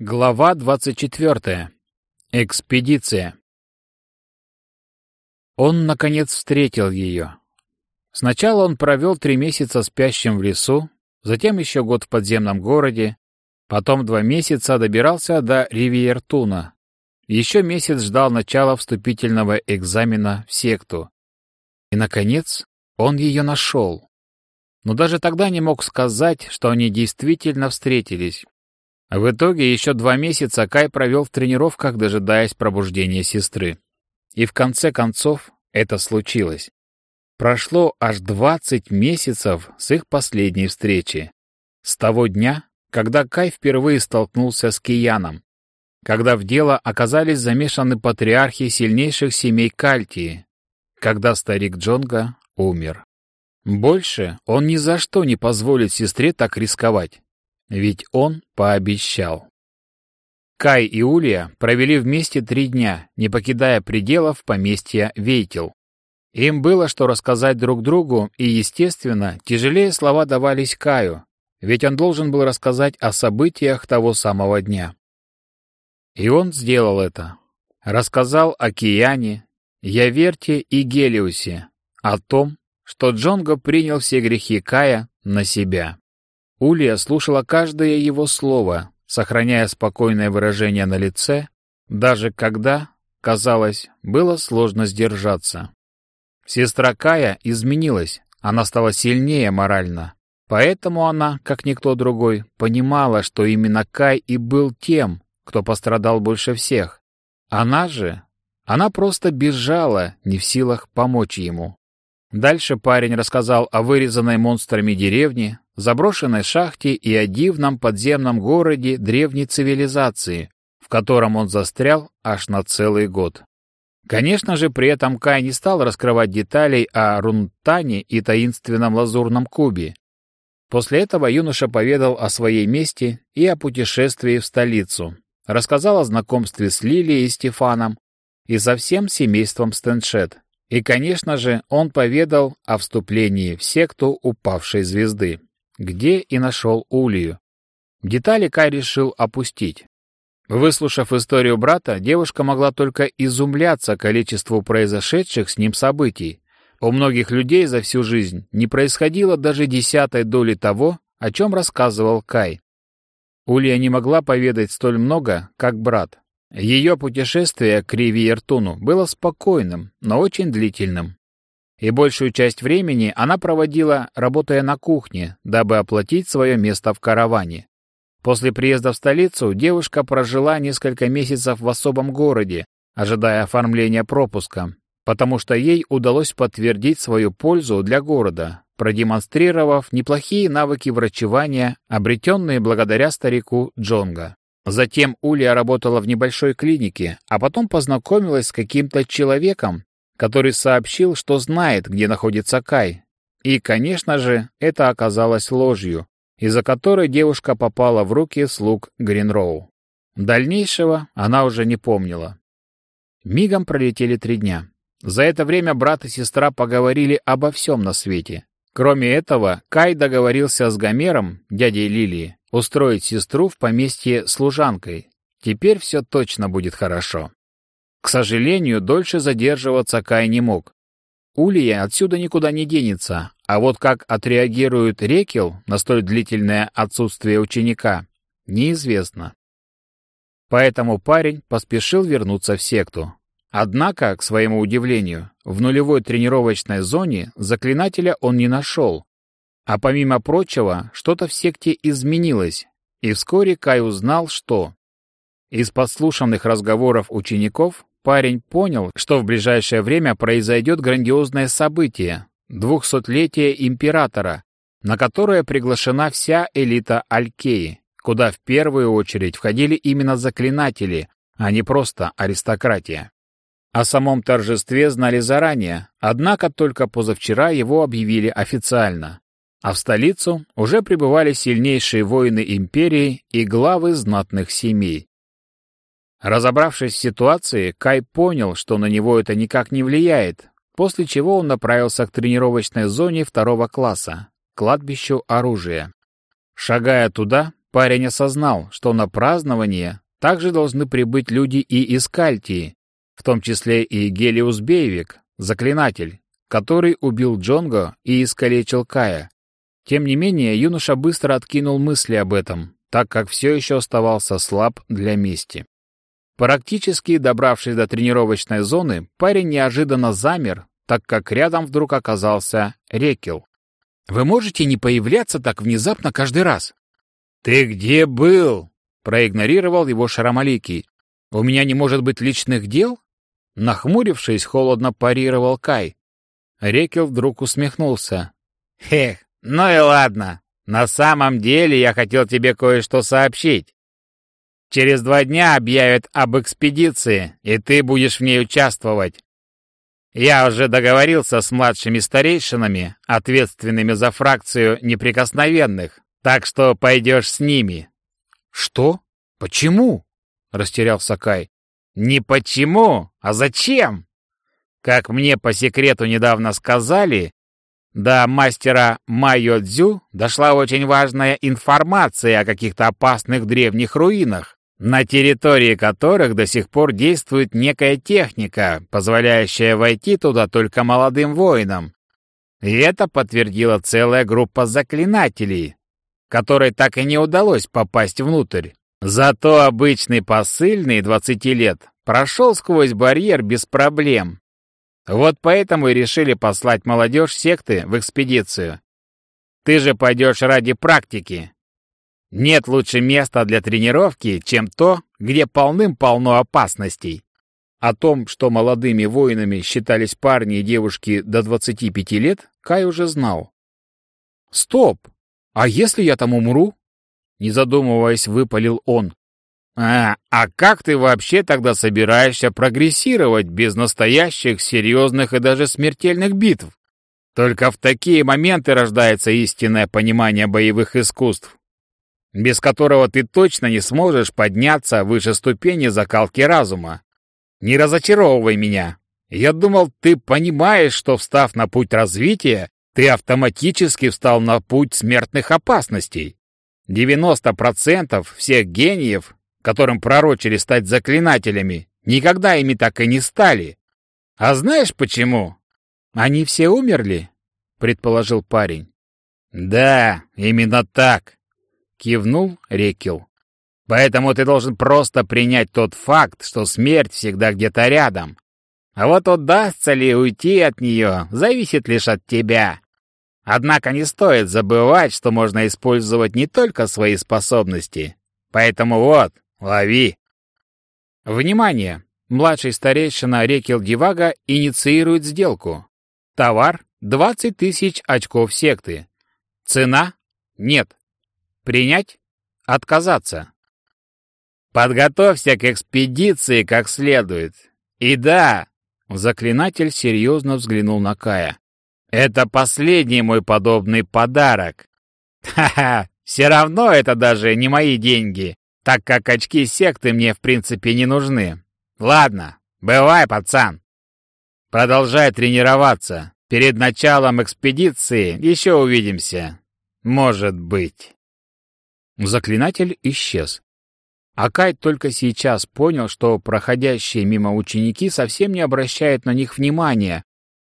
Глава 24. Экспедиция. Он, наконец, встретил ее. Сначала он провел три месяца спящим в лесу, затем еще год в подземном городе, потом два месяца добирался до Ривиертуна. Еще месяц ждал начала вступительного экзамена в секту. И, наконец, он ее нашел. Но даже тогда не мог сказать, что они действительно встретились. В итоге еще два месяца Кай провел в тренировках, дожидаясь пробуждения сестры. И в конце концов это случилось. Прошло аж 20 месяцев с их последней встречи. С того дня, когда Кай впервые столкнулся с Кияном. Когда в дело оказались замешаны патриархи сильнейших семей Кальтии. Когда старик Джонга умер. Больше он ни за что не позволит сестре так рисковать. Ведь он пообещал. Кай и Улья провели вместе три дня, не покидая пределов поместья Вейтел. Им было что рассказать друг другу, и, естественно, тяжелее слова давались Каю, ведь он должен был рассказать о событиях того самого дня. И он сделал это. Рассказал о Кияне, Яверте и Гелиусе, о том, что Джонго принял все грехи Кая на себя. Улья слушала каждое его слово, сохраняя спокойное выражение на лице, даже когда, казалось, было сложно сдержаться. Сестра Кая изменилась, она стала сильнее морально. Поэтому она, как никто другой, понимала, что именно Кай и был тем, кто пострадал больше всех. Она же, она просто бежала, не в силах помочь ему. Дальше парень рассказал о вырезанной монстрами деревне, заброшенной шахте и о дивном подземном городе древней цивилизации, в котором он застрял аж на целый год. Конечно же, при этом Кай не стал раскрывать деталей о Рунтане и таинственном лазурном кубе. После этого юноша поведал о своей мести и о путешествии в столицу, рассказал о знакомстве с Лилией и Стефаном и со всем семейством Стэншет, и, конечно же, он поведал о вступлении в секту упавшей звезды, где и нашел Улию. Детали Кай решил опустить. Выслушав историю брата, девушка могла только изумляться количеству произошедших с ним событий. У многих людей за всю жизнь не происходило даже десятой доли того, о чем рассказывал Кай. Улья не могла поведать столь много, как брат. Ее путешествие к Ривиертуну было спокойным, но очень длительным. И большую часть времени она проводила, работая на кухне, дабы оплатить свое место в караване. После приезда в столицу девушка прожила несколько месяцев в особом городе, ожидая оформления пропуска, потому что ей удалось подтвердить свою пользу для города, продемонстрировав неплохие навыки врачевания, обретенные благодаря старику Джонга. Затем Улья работала в небольшой клинике, а потом познакомилась с каким-то человеком, который сообщил, что знает, где находится Кай. И, конечно же, это оказалось ложью, из-за которой девушка попала в руки слуг Гринроу. Дальнейшего она уже не помнила. Мигом пролетели три дня. За это время брат и сестра поговорили обо всем на свете. Кроме этого, Кай договорился с Гомером, дядей Лилии, устроить сестру в поместье служанкой. Теперь все точно будет хорошо. К сожалению, дольше задерживаться Кай не мог. Улья отсюда никуда не денется, а вот как отреагирует Рекел на столь длительное отсутствие ученика, неизвестно. Поэтому парень поспешил вернуться в секту. Однако, к своему удивлению, в нулевой тренировочной зоне заклинателя он не нашел, а помимо прочего, что-то в секте изменилось, и вскоре Кай узнал, что... Из подслушанных разговоров учеников парень понял, что в ближайшее время произойдет грандиозное событие — двухсотлетие императора, на которое приглашена вся элита Алькеи, куда в первую очередь входили именно заклинатели, а не просто аристократия. О самом торжестве знали заранее, однако только позавчера его объявили официально а в столицу уже прибывали сильнейшие воины империи и главы знатных семей. Разобравшись в ситуации, Кай понял, что на него это никак не влияет, после чего он направился к тренировочной зоне второго класса, кладбищу оружия. Шагая туда, парень осознал, что на празднование также должны прибыть люди и из Кальтии, в том числе и Гелиус Бейвик, заклинатель, который убил Джонго и искалечил Кая. Тем не менее, юноша быстро откинул мысли об этом, так как все еще оставался слаб для мести. Практически добравшись до тренировочной зоны, парень неожиданно замер, так как рядом вдруг оказался Рекел. «Вы можете не появляться так внезапно каждый раз?» «Ты где был?» — проигнорировал его Шарамаликий. «У меня не может быть личных дел?» Нахмурившись, холодно парировал Кай. Рекел вдруг усмехнулся. «Эх, ну и ладно. На самом деле я хотел тебе кое-что сообщить. Через два дня объявят об экспедиции, и ты будешь в ней участвовать. Я уже договорился с младшими старейшинами, ответственными за фракцию неприкосновенных, так что пойдешь с ними». «Что? Почему?» — растерялся Кай. «Не почему, а зачем?» Как мне по секрету недавно сказали, до мастера Майо Цзю дошла очень важная информация о каких-то опасных древних руинах, на территории которых до сих пор действует некая техника, позволяющая войти туда только молодым воинам. И это подтвердила целая группа заклинателей, которой так и не удалось попасть внутрь. Зато обычный посыльный 20 лет прошел сквозь барьер без проблем, вот поэтому и решили послать молодежь секты в экспедицию. Ты же пойдешь ради практики. Нет лучше места для тренировки, чем то, где полным-полно опасностей. О том, что молодыми воинами считались парни и девушки до 25 лет, Кай уже знал. «Стоп! А если я там умру?» Не задумываясь, выпалил он. А, а как ты вообще тогда собираешься прогрессировать без настоящих, серьезных и даже смертельных битв? Только в такие моменты рождается истинное понимание боевых искусств, без которого ты точно не сможешь подняться выше ступени закалки разума. Не разочаровывай меня. Я думал, ты понимаешь, что, встав на путь развития, ты автоматически встал на путь смертных опасностей. 90% всех гениев которым пророчили стать заклинателями, никогда ими так и не стали. А знаешь почему? Они все умерли, предположил парень. Да, именно так, кивнул Рекил. Поэтому ты должен просто принять тот факт, что смерть всегда где-то рядом. А вот удастся ли уйти от нее, зависит лишь от тебя. Однако не стоит забывать, что можно использовать не только свои способности. Поэтому вот, Лови!» Внимание! Младший старейшина Рекил Дивага инициирует сделку. Товар — 20 тысяч очков секты. Цена — нет. Принять — отказаться. Подготовься к экспедиции как следует. И да, заклинатель серьезно взглянул на Кая. Это последний мой подобный подарок. Ха-ха, все равно это даже не мои деньги так как очки секты мне в принципе не нужны. Ладно, бывай, пацан. Продолжай тренироваться. Перед началом экспедиции еще увидимся. Может быть. Заклинатель исчез. Акай только сейчас понял, что проходящие мимо ученики совсем не обращают на них внимания,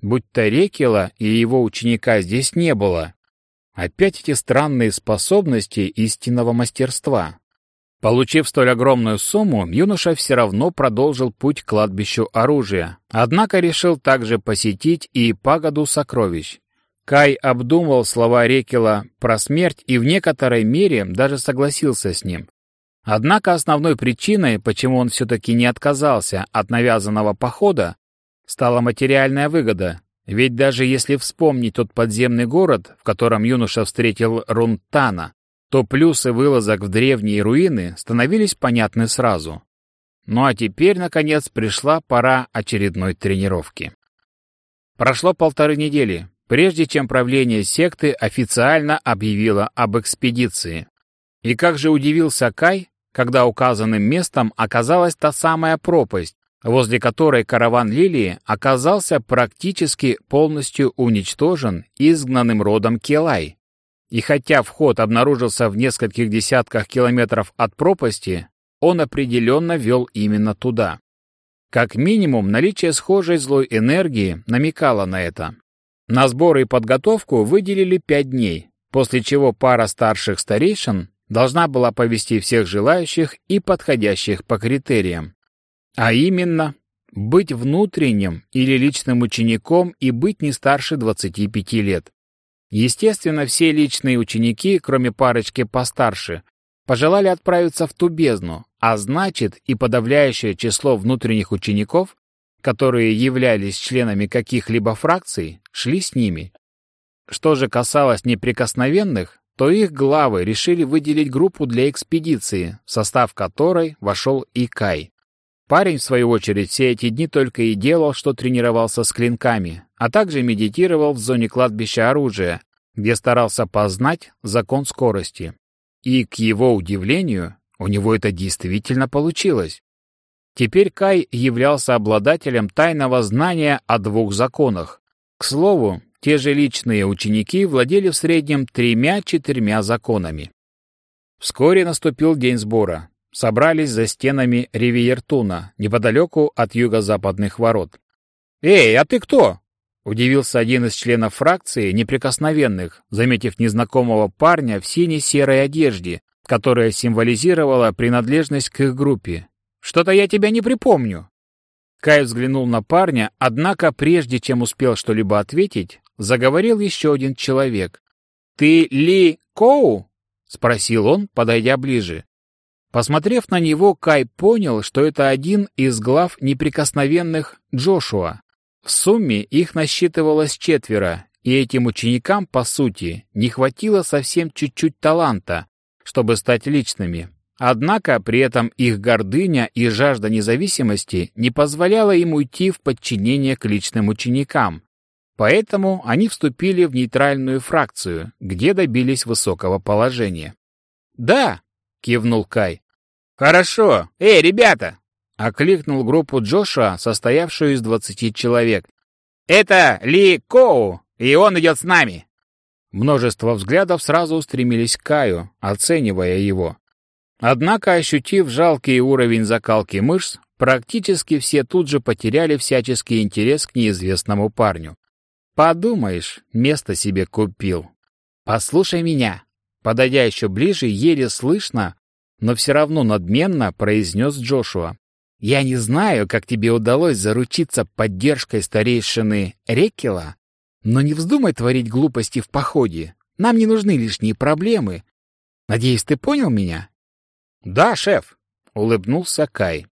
будь то Рекела и его ученика здесь не было. Опять эти странные способности истинного мастерства. Получив столь огромную сумму, юноша все равно продолжил путь к кладбищу оружия, однако решил также посетить и пагоду сокровищ. Кай обдумывал слова Рекела про смерть и в некоторой мере даже согласился с ним. Однако основной причиной, почему он все-таки не отказался от навязанного похода, стала материальная выгода. Ведь даже если вспомнить тот подземный город, в котором юноша встретил Рунтана, то плюсы вылазок в древние руины становились понятны сразу. Ну а теперь, наконец, пришла пора очередной тренировки. Прошло полторы недели, прежде чем правление секты официально объявило об экспедиции. И как же удивился Кай, когда указанным местом оказалась та самая пропасть, возле которой караван Лилии оказался практически полностью уничтожен изгнанным родом Келай. И хотя вход обнаружился в нескольких десятках километров от пропасти, он определенно вел именно туда. Как минимум, наличие схожей злой энергии намекало на это. На сборы и подготовку выделили пять дней, после чего пара старших старейшин должна была повести всех желающих и подходящих по критериям. А именно, быть внутренним или личным учеником и быть не старше 25 лет. Естественно, все личные ученики, кроме парочки постарше, пожелали отправиться в ту бездну, а значит и подавляющее число внутренних учеников, которые являлись членами каких-либо фракций, шли с ними. Что же касалось неприкосновенных, то их главы решили выделить группу для экспедиции, в состав которой вошел и Кай. Парень, в свою очередь, все эти дни только и делал, что тренировался с клинками, а также медитировал в зоне кладбища оружия, где старался познать закон скорости. И, к его удивлению, у него это действительно получилось. Теперь Кай являлся обладателем тайного знания о двух законах. К слову, те же личные ученики владели в среднем тремя-четырьмя законами. Вскоре наступил день сбора собрались за стенами Ривиертуна, неподалеку от юго-западных ворот. «Эй, а ты кто?» — удивился один из членов фракции неприкосновенных, заметив незнакомого парня в сине-серой одежде, которая символизировала принадлежность к их группе. «Что-то я тебя не припомню». Кай взглянул на парня, однако прежде чем успел что-либо ответить, заговорил еще один человек. «Ты Ли Коу?» — спросил он, подойдя ближе. Посмотрев на него, Кай понял, что это один из глав неприкосновенных Джошуа. В сумме их насчитывалось четверо, и этим ученикам, по сути, не хватило совсем чуть-чуть таланта, чтобы стать личными. Однако при этом их гордыня и жажда независимости не позволяла им уйти в подчинение к личным ученикам. Поэтому они вступили в нейтральную фракцию, где добились высокого положения. «Да», — кивнул Кай, «Хорошо. Эй, ребята!» — окликнул группу Джоша, состоявшую из двадцати человек. «Это Ли Коу, и он идет с нами!» Множество взглядов сразу устремились к Каю, оценивая его. Однако, ощутив жалкий уровень закалки мышц, практически все тут же потеряли всяческий интерес к неизвестному парню. «Подумаешь, место себе купил. Послушай меня!» Подойдя еще ближе, еле слышно, но все равно надменно произнес Джошуа. «Я не знаю, как тебе удалось заручиться поддержкой старейшины Рекела, но не вздумай творить глупости в походе. Нам не нужны лишние проблемы. Надеюсь, ты понял меня?» «Да, шеф», — улыбнулся Кай.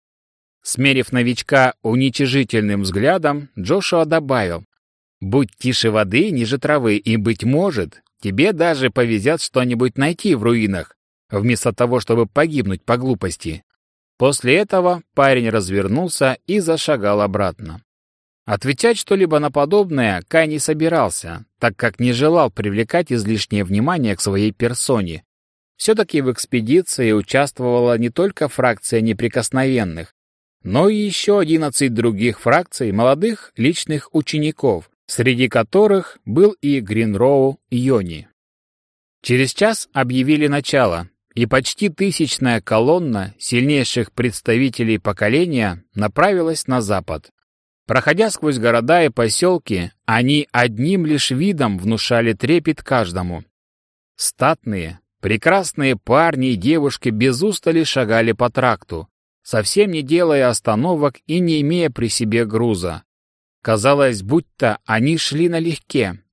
Смерив новичка уничижительным взглядом, Джошуа добавил, «Будь тише воды, ниже травы, и, быть может, тебе даже повезет что-нибудь найти в руинах, вместо того, чтобы погибнуть по глупости. После этого парень развернулся и зашагал обратно. Отвечать что-либо на подобное Кай не собирался, так как не желал привлекать излишнее внимание к своей персоне. Все-таки в экспедиции участвовала не только фракция неприкосновенных, но и еще 11 других фракций молодых личных учеников, среди которых был и Гринроу Йони. Через час объявили начало, и почти тысячная колонна сильнейших представителей поколения направилась на запад. Проходя сквозь города и поселки, они одним лишь видом внушали трепет каждому. Статные, прекрасные парни и девушки без устали шагали по тракту, совсем не делая остановок и не имея при себе груза. Казалось, будто они шли налегке.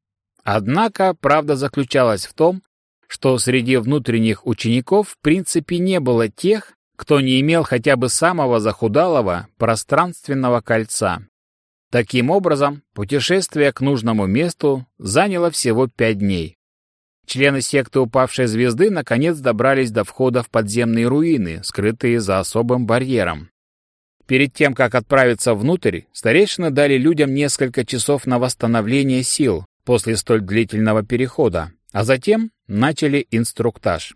Однако правда заключалась в том, что среди внутренних учеников в принципе не было тех, кто не имел хотя бы самого захудалого пространственного кольца. Таким образом, путешествие к нужному месту заняло всего пять дней. Члены секты упавшей звезды наконец добрались до входа в подземные руины, скрытые за особым барьером. Перед тем, как отправиться внутрь, старейшины дали людям несколько часов на восстановление сил после столь длительного перехода, а затем начали инструктаж.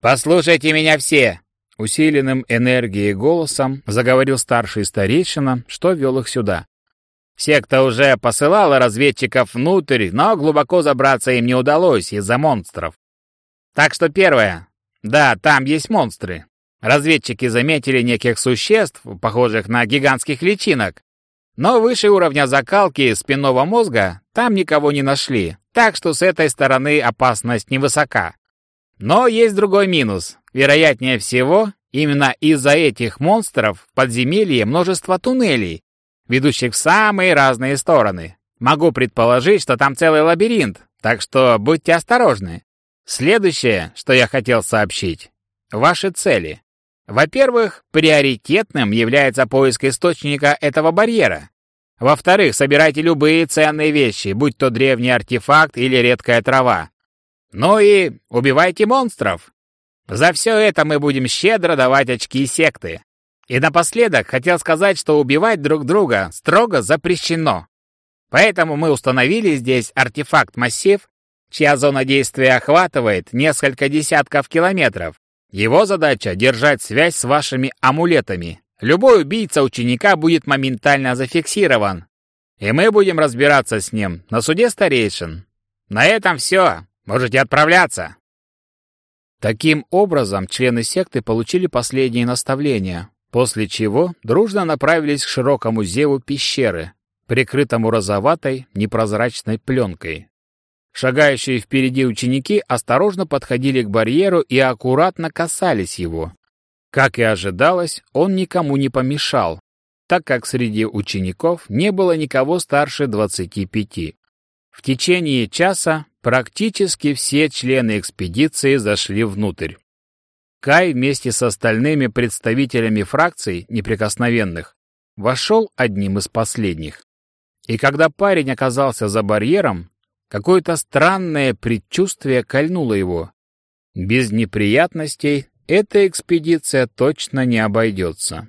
«Послушайте меня все!» Усиленным энергией голосом заговорил старший старейшина, что вел их сюда. Секта уже посылала разведчиков внутрь, но глубоко забраться им не удалось из-за монстров. Так что первое. Да, там есть монстры. Разведчики заметили неких существ, похожих на гигантских личинок. Но выше уровня закалки спинного мозга там никого не нашли, так что с этой стороны опасность невысока. Но есть другой минус. Вероятнее всего, именно из-за этих монстров в подземелье множество туннелей, ведущих в самые разные стороны. Могу предположить, что там целый лабиринт, так что будьте осторожны. Следующее, что я хотел сообщить. Ваши цели. Во-первых, приоритетным является поиск источника этого барьера. Во-вторых, собирайте любые ценные вещи, будь то древний артефакт или редкая трава. Ну и убивайте монстров. За все это мы будем щедро давать очки секты. И напоследок хотел сказать, что убивать друг друга строго запрещено. Поэтому мы установили здесь артефакт-массив, чья зона действия охватывает несколько десятков километров. Его задача — держать связь с вашими амулетами. Любой убийца ученика будет моментально зафиксирован. И мы будем разбираться с ним на суде старейшин. На этом все. Можете отправляться. Таким образом, члены секты получили последние наставления, после чего дружно направились к широкому зеву пещеры, прикрытому розоватой непрозрачной пленкой. Шагающие впереди ученики осторожно подходили к барьеру и аккуратно касались его. Как и ожидалось, он никому не помешал, так как среди учеников не было никого старше 25. В течение часа практически все члены экспедиции зашли внутрь. Кай вместе с остальными представителями фракций неприкосновенных вошел одним из последних. И когда парень оказался за барьером, Какое-то странное предчувствие кольнуло его. Без неприятностей эта экспедиция точно не обойдется.